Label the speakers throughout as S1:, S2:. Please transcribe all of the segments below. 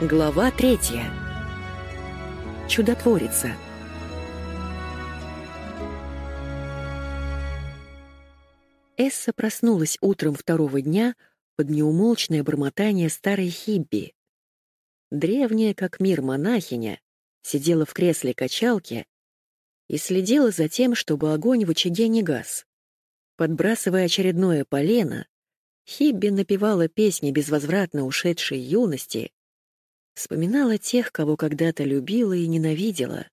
S1: Глава третья. Чудотворица. Эсса проснулась утром второго дня под неумолчное бормотание старой Хибби. Древняя, как мир монахиня, сидела в кресле качалки и следила за тем, чтобы огонь в очаге не гас. Подбрасывая очередное полено, Хибби напевала песни безвозвратно ушедшей юности Вспоминала тех, кого когда-то любила и ненавидела.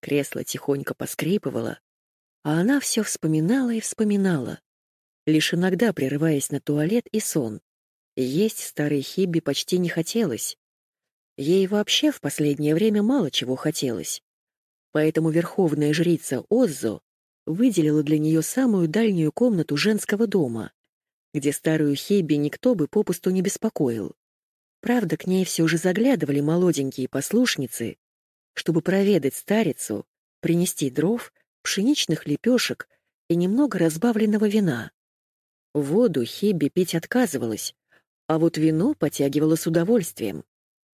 S1: Кресло тихонько поскрипывало, а она все вспоминала и вспоминала, лишь иногда прерываясь на туалет и сон. Есть старой Хибби почти не хотелось. Ей вообще в последнее время мало чего хотелось. Поэтому верховная жрица Оззо выделила для нее самую дальнюю комнату женского дома, где старую Хибби никто бы попусту не беспокоил. Правда, к ней все же заглядывали молоденькие послушницы, чтобы проведать старицу, принести дров, пшеничных лепешек и немного разбавленного вина. Воду Хибби пить отказывалась, а вот вино потягивала с удовольствием.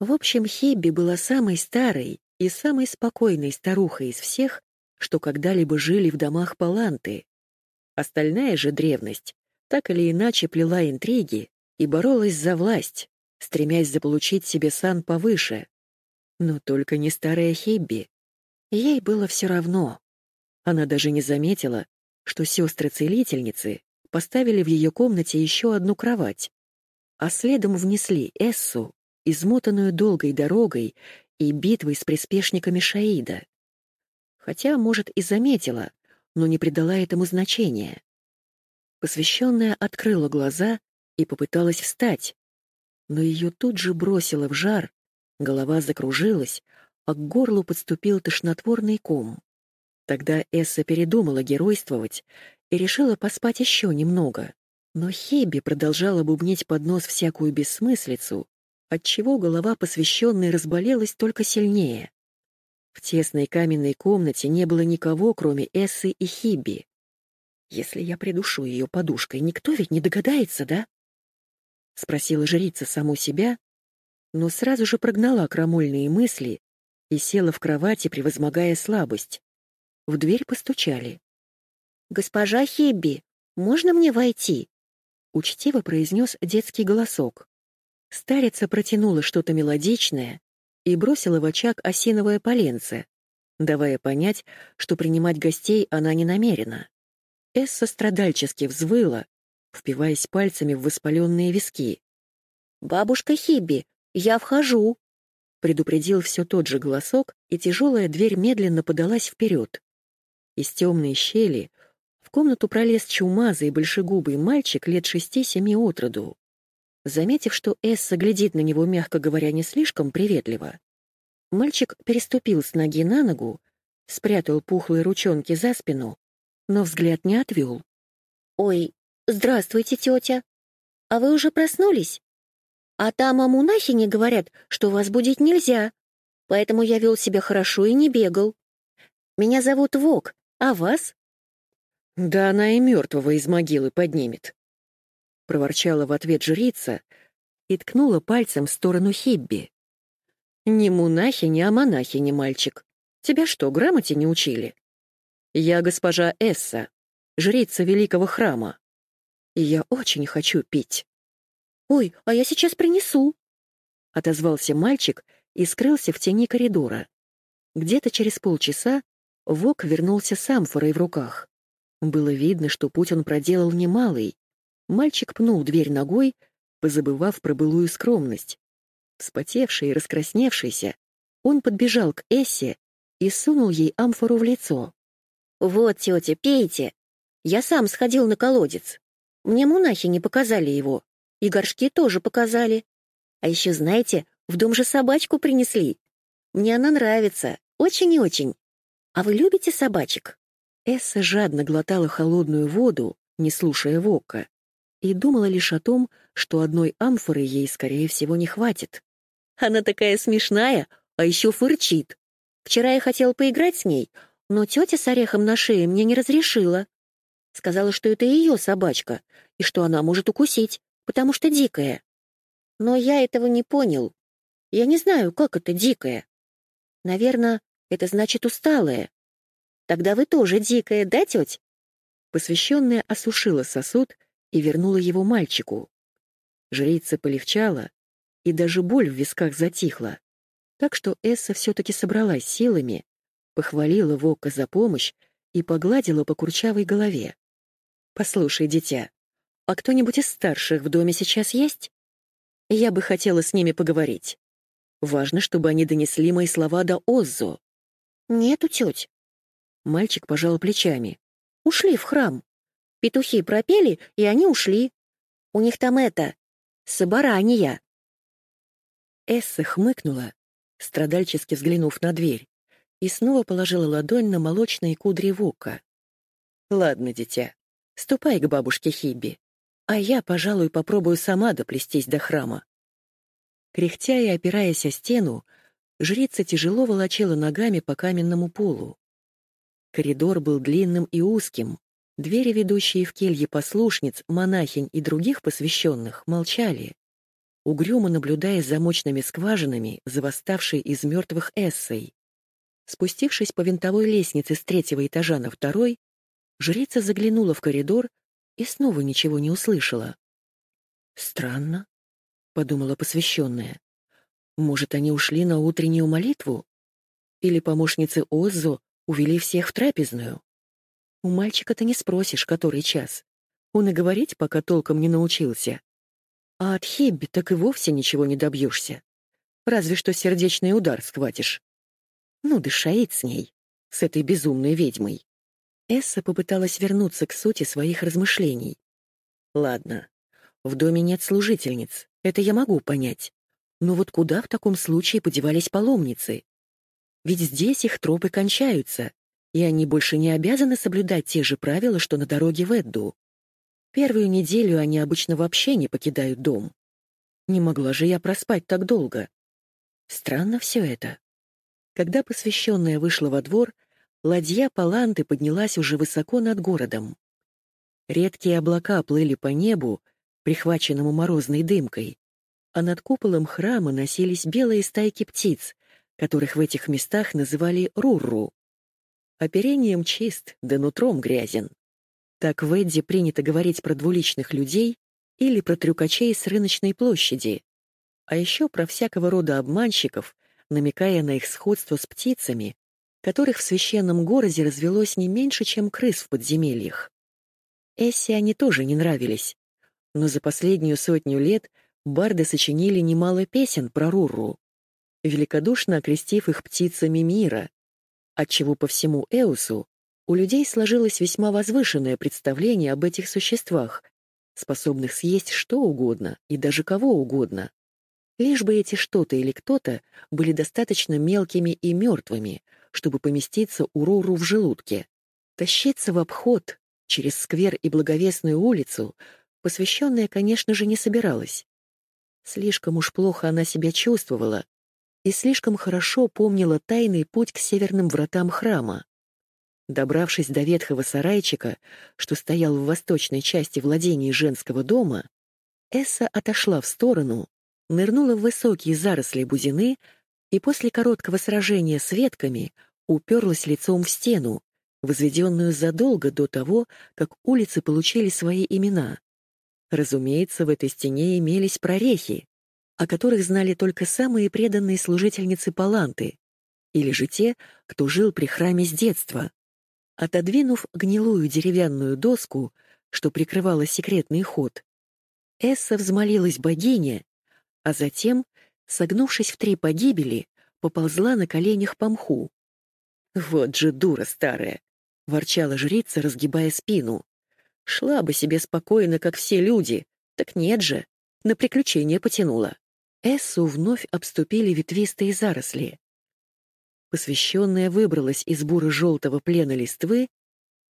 S1: В общем, Хибби была самой старой и самой спокойной старухой из всех, что когда-либо жили в домах Паланты. Остальная же древность так или иначе плела интриги и боролась за власть, стремясь заполучить себе сан повыше. Но только не старая Хибби. Ей было все равно. Она даже не заметила, что сестры-целительницы поставили в ее комнате еще одну кровать, а следом внесли Эссу, измотанную долгой дорогой и битвой с приспешниками Шаида. Хотя, может, и заметила, но не придала этому значения. Посвященная открыла глаза и попыталась встать, но ее тут же бросило в жар, голова закружилась, а к горлу подступил тошнотворный ком. Тогда Эсса передумала геройствовать и решила поспать еще немного. Но Хеби продолжала бубнить под нос всякую бессмыслицу, отчего голова посвященной разболелась только сильнее. В тесной каменной комнате не было никого, кроме Эссы и Хиби. Если я придушу ее подушкой, никто ведь не догадается, да? — спросила жрица саму себя, но сразу же прогнала крамольные мысли и села в кровати, превозмогая слабость. В дверь постучали.
S2: «Госпожа Хибби, можно мне войти?»
S1: — учтиво произнес детский голосок. Старица протянула что-то мелодичное и бросила в очаг осиновое поленце, давая понять, что принимать гостей она не намерена. Эсса страдальчески взвыла, впиваясь пальцами в воспаленные виски.
S2: «Бабушка Хиби, я вхожу!»
S1: Предупредил все тот же голосок, и тяжелая дверь медленно подалась вперед. Из темной щели в комнату пролез чумазый большегубый мальчик лет шести-семи от роду. Заметив, что Эсса глядит на него, мягко говоря, не слишком приветливо, мальчик переступил с ноги на ногу, спрятал пухлые ручонки за спину, но взгляд не отвел.
S2: «Ой, «Здравствуйте, тетя. А вы уже проснулись? А там о монахине говорят, что вас будить нельзя, поэтому я вел себя хорошо и не бегал. Меня зовут Вок, а вас?»
S1: «Да она и мертвого из могилы поднимет», — проворчала в ответ жрица и ткнула пальцем в сторону Хибби. «Не монахиня, а монахиня, мальчик. Тебя что, грамоте не учили? Я госпожа Эсса, жрица великого храма и я очень хочу пить».
S2: «Ой, а я сейчас принесу», —
S1: отозвался мальчик и скрылся в тени коридора. Где-то через полчаса Вок вернулся с амфорой в руках. Было видно, что путь он проделал немалый. Мальчик пнул дверь ногой, позабывав про былую скромность. Вспотевший и раскрасневшийся, он подбежал к Эссе и сунул ей амфору в лицо.
S2: «Вот, тетя, пейте. Я сам сходил на колодец». Мне монахи не показали его. И горшки тоже показали. А еще, знаете, в дом же собачку принесли. Мне она нравится. Очень и очень. А вы любите собачек?»
S1: Эсса жадно глотала холодную воду, не слушая Вока, и думала лишь о том, что одной амфоры ей, скорее всего, не хватит.
S2: «Она такая смешная, а еще фырчит. Вчера я хотел поиграть с ней, но тетя с орехом на шее мне не разрешила. Сказала, что это ее собачка, и что она может укусить, потому что дикая. Но я этого не понял. Я не знаю, как это дикая. Наверное, это значит усталая. Тогда вы тоже дикая, да, теть?
S1: Посвященная осушила сосуд и вернула его мальчику. Жрица полегчала, и даже боль в висках затихла. Так что Эсса все-таки собралась силами, похвалила Вока за помощь и погладила по курчавой голове. «Послушай, дитя, а кто-нибудь из старших в доме сейчас есть? Я бы хотела с ними поговорить. Важно, чтобы они донесли мои слова до Оззо».
S2: «Нету, теть».
S1: Мальчик пожал плечами. «Ушли в храм.
S2: Петухи пропели, и они ушли. У них там это... собрание».
S1: Эсса хмыкнула, страдальчески взглянув на дверь, и снова положила ладонь на молочные кудри Вука. «Ладно, дитя, ступай к бабушке Хибби, а я, пожалуй, попробую сама доплестись до храма». Кряхтя и опираясь о стену, жрица тяжело волочила ногами по каменному полу. Коридор был длинным и узким, двери, ведущие в кельи послушниц, монахинь и других посвященных, молчали угрюмо наблюдая за замочными скважинами, за восставшей из мертвых эссой. Спустившись по винтовой лестнице с третьего этажа на второй, жрица заглянула в коридор и снова ничего не услышала. «Странно», — подумала посвященная. «Может, они ушли на утреннюю молитву? Или помощницы Оззо увели всех в трапезную? У мальчика-то не спросишь, который час. Он и говорить пока толком не научился. А от Хебби так и вовсе ничего не добьешься. Разве что сердечный удар схватишь. Ну, дышает с ней, с этой безумной ведьмой. Эсса попыталась вернуться к сути своих размышлений. Ладно, в доме нет служительниц, это я могу понять. Но вот куда в таком случае подевались паломницы? Ведь здесь их тропы кончаются, и они больше не обязаны соблюдать те же правила, что на дороге в Эдду. Первую неделю они обычно вообще не покидают дом. Не могла же я проспать так долго. Странно все это. Когда посвященная вышла во двор, ладья Паланты поднялась уже высоко над городом. Редкие облака плыли по небу, прихваченному морозной дымкой, а над куполом храма носились белые стайки птиц, которых в этих местах называли рурру. Оперением чист, да нутром грязен. Так в Эдди принято говорить про двуличных людей или про трюкачей с рыночной площади, а еще про всякого рода обманщиков, намекая на их сходство с птицами, которых в священном городе развелось не меньше, чем крыс в подземельях. Эсси они тоже не нравились, но за последнюю сотню лет барды сочинили немало песен про Руру, великодушно окрестив их птицами мира, отчего по всему Эусу у людей сложилось весьма возвышенное представление об этих существах, способных съесть что угодно и даже кого угодно. Лишь бы эти что-то или кто-то были достаточно мелкими и мертвыми, чтобы поместиться у Руру в желудке. Тащиться в обход через сквер и благовестную улицу посвященная, конечно же, не собиралась. Слишком уж плохо она себя чувствовала и слишком хорошо помнила тайный путь к северным вратам храма. Добравшись до ветхого сарайчика, что стоял в восточной части владений женского дома, Эсса отошла в сторону, нырнула в высокие заросли бузины и после короткого сражения с ветками уперлась лицом в стену, возведенную задолго до того, как улицы получили свои имена. Разумеется, в этой стене имелись прорехи, о которых знали только самые преданные служительницы Паланты, или же те, кто жил при храме с детства. Отодвинув гнилую деревянную доску, что прикрывала секретный ход, Эсса взмолилась богине, а затем, согнувшись в три погибели, поползла на коленях по мху. «Вот же дура старая!» — ворчала жрица, разгибая спину. «Шла бы себе спокойно, как все люди. Так нет же, на приключение потянула». Эссу вновь обступили ветвистые заросли посвященная выбралась из буро-желтого плена листвы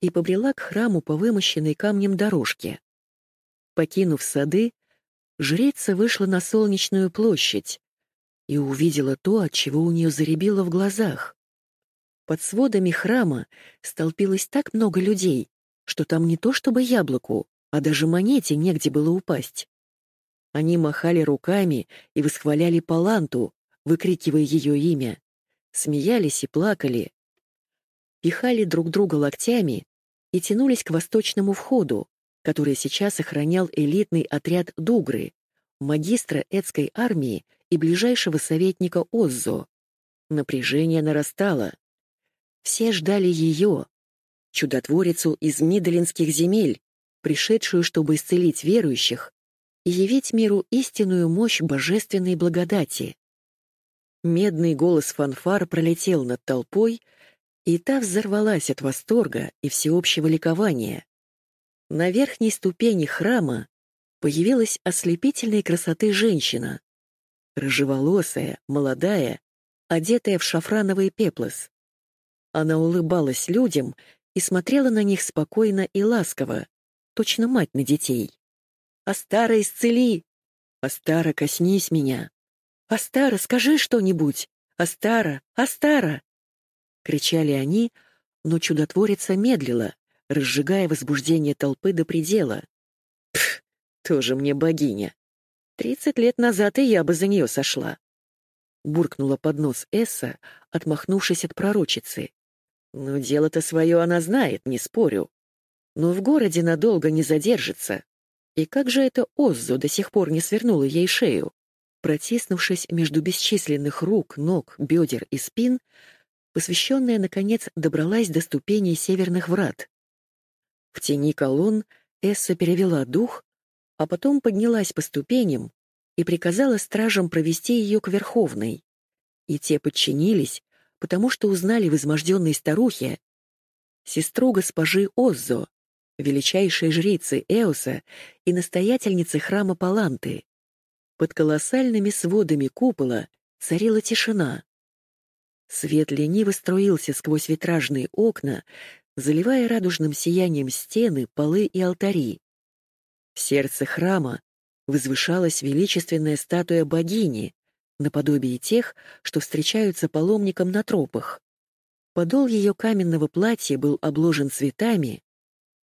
S1: и побрела к храму по вымощенной камнем дорожке. Покинув сады, жрица вышла на солнечную площадь и увидела то, от чего у нее заребило в глазах. Под сводами храма столпилось так много людей, что там не то чтобы яблоку, а даже монете негде было упасть. Они махали руками и восхваляли Паланту, выкрикивая ее имя, смеялись и плакали, пихали друг друга локтями и тянулись к восточному входу, который сейчас охранял элитный отряд Дугры, магистра Эдской армии и ближайшего советника Оззо. Напряжение нарастало. Все ждали ее, чудотворицу из Мидлинских земель, пришедшую, чтобы исцелить верующих и явить миру истинную мощь божественной благодати. Медный голос фанфар пролетел над толпой, и та взорвалась от восторга и всеобщего ликования. На верхней ступени храма появилась ослепительной красоты женщина, рыжеволосая, молодая, одетая в шафрановый пеплос. Она улыбалась людям и смотрела на них спокойно и ласково, точно мать на детей. «Астара, исцели! Астара, коснись меня! Астара, скажи что-нибудь! Астара! Астара!» Кричали они, но чудотворица медлила, разжигая возбуждение толпы до предела. Пф, тоже мне богиня. Тридцать лет назад и я бы за нее сошла. Буркнула под нос Эсса, отмахнувшись от пророчицы. Ну, дело-то свое она знает, не спорю. Но в городе надолго не задержится. И как же это Оззо до сих пор не свернула ей шею? Протиснувшись между бесчисленных рук, ног, бедер и спин, посвященная, наконец, добралась до ступеней северных врат. В тени колонн Эсса перевела дух, а потом поднялась по ступеням и приказала стражам провести ее к Верховной. И те подчинились, потому что узнали в изможденной старухе сестру госпожи Оззо, величайшей жрицы Эоса и настоятельницы храма Паланты. Под колоссальными сводами купола царила тишина. Свет лениво струился сквозь витражные окна, заливая радужным сиянием стены, полы и алтари. В сердце храма возвышалась величественная статуя богини, наподобие тех, что встречаются паломникам на тропах. Подол ее каменного платья был обложен цветами,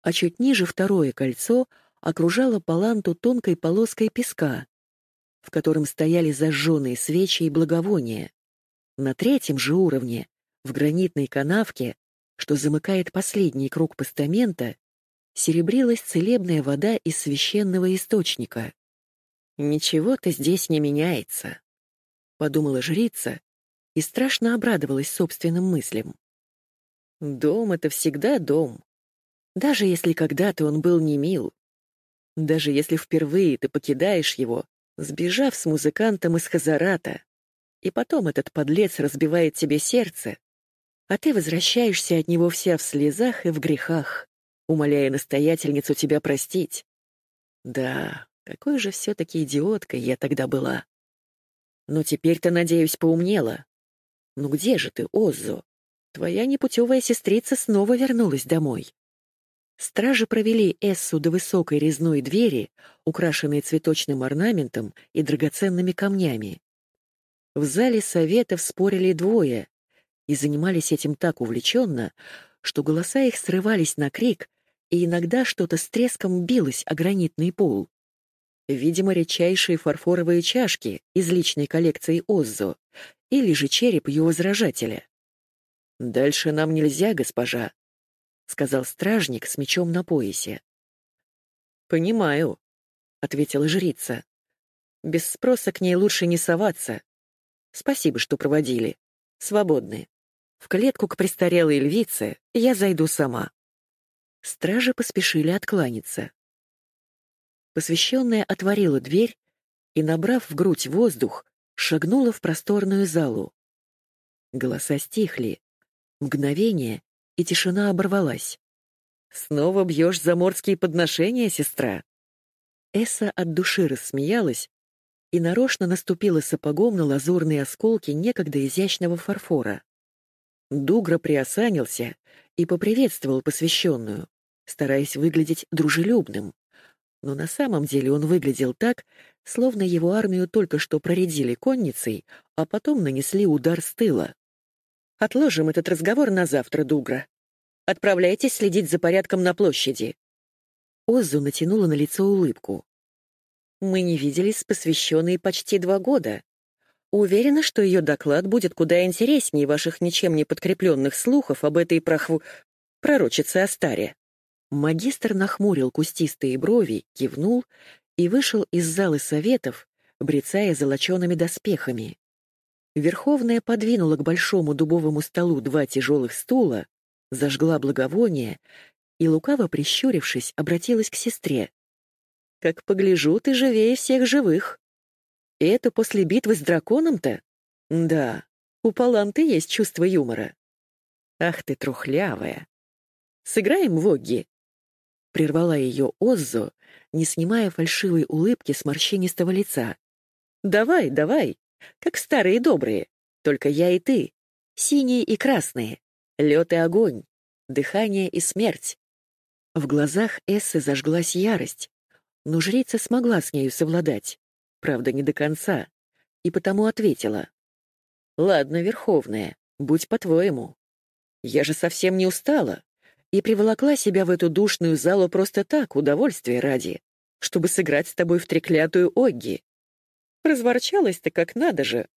S1: а чуть ниже второе кольцо окружало паланту тонкой полоской песка, в котором стояли зажженные свечи и благовония. На третьем же уровне, в гранитной канавке, что замыкает последний круг постамента, серебрилась целебная вода из священного источника. «Ничего-то здесь не меняется», — подумала жрица и страшно обрадовалась собственным мыслям. «Дом — это всегда дом, даже если когда-то он был не мил, даже если впервые ты покидаешь его, сбежав с музыкантом из Хазарата, и потом этот подлец разбивает тебе сердце, а ты возвращаешься от него вся в слезах и в грехах, умоляя настоятельницу тебя простить. Да, какой же все-таки идиоткой я тогда была. Но теперь-то, надеюсь, поумнела. Ну где же ты, Оззо? Твоя непутевая сестрица снова вернулась домой. Стражи провели Эссу до высокой резной двери, украшенной цветочным орнаментом и драгоценными камнями. В зале советов спорили двое и занимались этим так увлеченно, что голоса их срывались на крик, и иногда что-то с треском билось о гранитный пол. Видимо, редчайшие фарфоровые чашки из личной коллекции Оззо или же череп его возражателя. «Дальше нам нельзя, госпожа», — сказал стражник с мечом на поясе. «Понимаю», — ответила жрица. «Без спроса к ней лучше не соваться, Спасибо, что проводили. Свободны. В клетку к престарелой львице я зайду сама. Стражи поспешили откланяться. Посвященная отворила дверь и, набрав в грудь воздух, шагнула в просторную залу. Голоса стихли. Мгновение, и тишина оборвалась. «Снова бьешь заморские подношения, сестра?» Эсса от души рассмеялась, и нарочно наступила сапогом на лазурные осколки некогда изящного фарфора. Дугра приосанился и поприветствовал посвященную, стараясь выглядеть дружелюбным. Но на самом деле он выглядел так, словно его армию только что проредили конницей, а потом нанесли удар с тыла. «Отложим этот разговор на завтра, Дугра», Отправляйтесь следить за порядком на площади». Оззу натянула на лицо улыбку. «Мы не виделись с посвященной почти два года. Уверена, что ее доклад будет куда интереснее ваших ничем не подкрепленных слухов об этой прохву... пророчице Астаре». Магистр нахмурил кустистые брови, кивнул и вышел из залы советов, брецая золочеными доспехами. Верховная подвинула к большому дубовому столу два тяжелых стула, зажгла благовоние и, лукаво прищурившись, обратилась к сестре. «Как погляжу, ты живее всех живых. Это после битвы с драконом-то? Да, у Паланты есть чувство юмора. Ах ты трухлявая. Сыграем в Огги?» Прервала ее Оззо, не снимая фальшивой улыбки с морщинистого лица. «Давай, давай, как старые добрые, только я и ты, синие и красные, лед и огонь, дыхание и смерть». В глазах Эссы зажглась ярость, но жрица смогла с нею совладать, правда, не до конца, и потому ответила. «Ладно, Верховная, будь по-твоему. Я же совсем не устала и приволокла себя в эту душную залу просто так, удовольствия ради, чтобы сыграть с тобой в треклятую Огги. Разворчалась-то как надо же.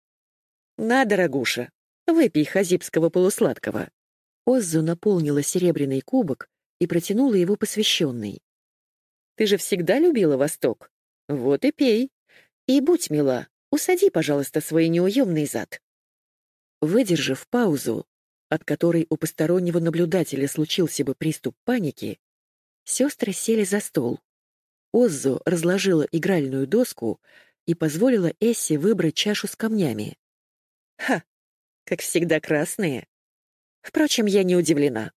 S1: На, дорогуша, выпей хазибского полусладкого. Оззу наполнила серебряный кубок и протянула его посвященный. Ты же всегда любила Восток. Вот и пей. И будь мила, усади, пожалуйста, свой неуемный зад. Выдержав паузу, от которой у постороннего наблюдателя случился бы приступ паники, сестры сели за стол. Оззо разложила игральную доску и позволила Эссе выбрать чашу с камнями. Ха, как всегда красные. Впрочем, я не удивлена.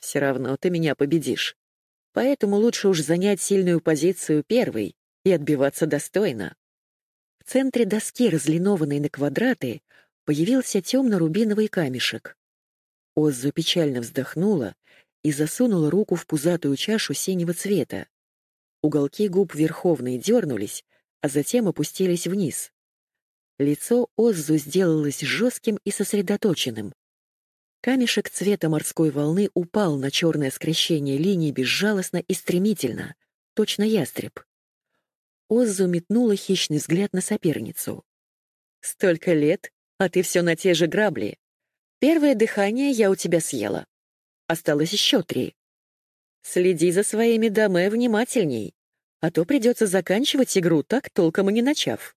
S1: Все равно ты меня победишь. Поэтому лучше уж занять сильную позицию первой и отбиваться достойно. В центре доски, разлинованной на квадраты, появился темно-рубиновый камешек. Оззу печально вздохнула и засунула руку в пузатую чашу синего цвета. Уголки губ Верховной дернулись, а затем опустились вниз. Лицо Оззу сделалось жестким и сосредоточенным. Камешек цвета морской волны упал на черное скрещение линий безжалостно и стремительно, точно ястреб. Оззу метнула хищный взгляд на соперницу. «Столько лет, а ты все на те же грабли. Первое дыхание я у тебя съела. Осталось еще три. Следи за своими дамы внимательней а то придется заканчивать игру так, толком и не начав.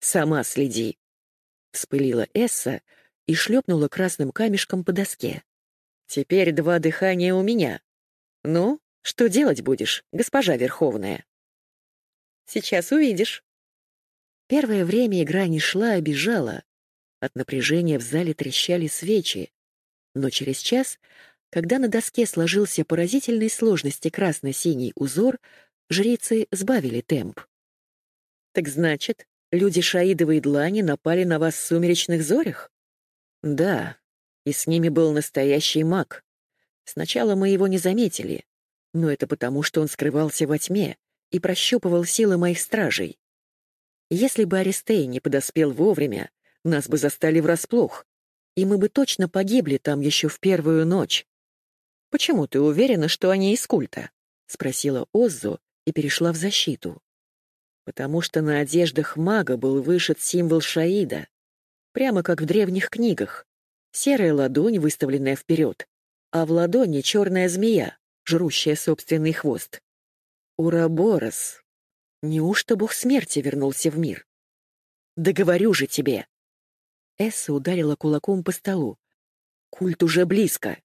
S1: «Сама следи», — вспылила Эсса и шлепнула красным камешком по доске. «Теперь два дыхания у меня. Ну, что делать будешь, госпожа Верховная?» «Сейчас увидишь». Первое время игра не шла, а бежала. От напряжения в зале трещали свечи. Но через час, когда на доске сложился поразительной сложности красно-синий узор, жрицы сбавили темп. Так значит, люди Шаидовой длани напали на вас в сумеречных зорях? Да, и с ними был настоящий маг. Сначала мы его не заметили, но это потому, что он скрывался во тьме и прощупывал силы моих стражей. Если бы Аристей не подоспел вовремя, нас бы застали врасплох, и мы бы точно погибли там еще в первую ночь. «Почему ты уверена, что они из культа?» — спросила Оззо, и перешла в защиту. Потому что на одеждах мага был вышит символ Шаида, прямо как в древних книгах. Серая ладонь, выставленная вперед, а в ладони черная змея, жрущая собственный хвост. Ураборос. Неужто бог смерти вернулся в мир? Да говорю же тебе. Эсса ударила кулаком по столу. Культ уже близко.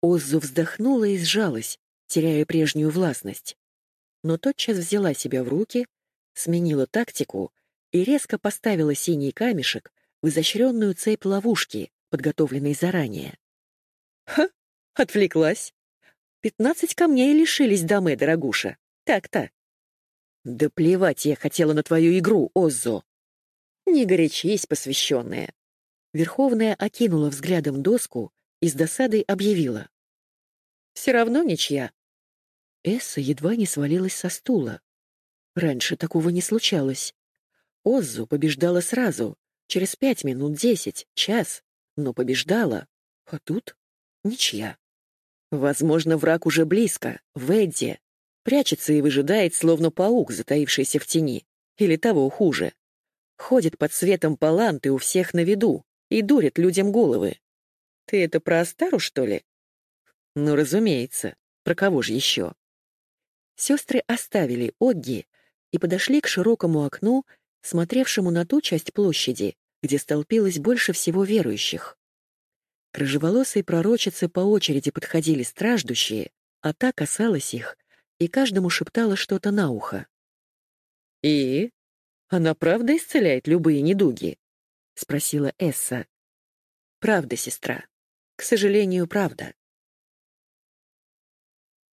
S1: Оззу вздохнула и сжалась, теряя прежнюю властность но тотчас взяла себя в руки, сменила тактику и резко поставила синий камешек в изощренную цепь ловушки, подготовленной заранее. «Ха! Отвлеклась! Пятнадцать камней лишились дамы, дорогуша. Так-то!» «Да плевать я хотела на твою игру, Оззо!» «Не горячись, посвященная!» Верховная окинула взглядом доску и с досадой объявила. «Все равно ничья. Эсса едва не свалилась со стула. Раньше такого не случалось. Оззу побеждала сразу, через пять минут, десять, час, но побеждала. А тут Ничья. Возможно, враг уже близко, в Эдди. Прячется и выжидает, словно паук, затаившийся в тени. Или того хуже. Ходит под светом паланты у всех на виду и дурит людям головы. Ты это про Астару, что ли? Ну, разумеется. Про кого же еще? Сестры оставили Огги и подошли к широкому окну, смотревшему на ту часть площади, где столпилось больше всего верующих. К рыжеволосой пророчице по очереди подходили страждущие, а та касалась их и каждому шептала что-то на ухо. «И? Она правда исцеляет любые недуги?» — спросила Эсса. «Правда, сестра. К сожалению, правда.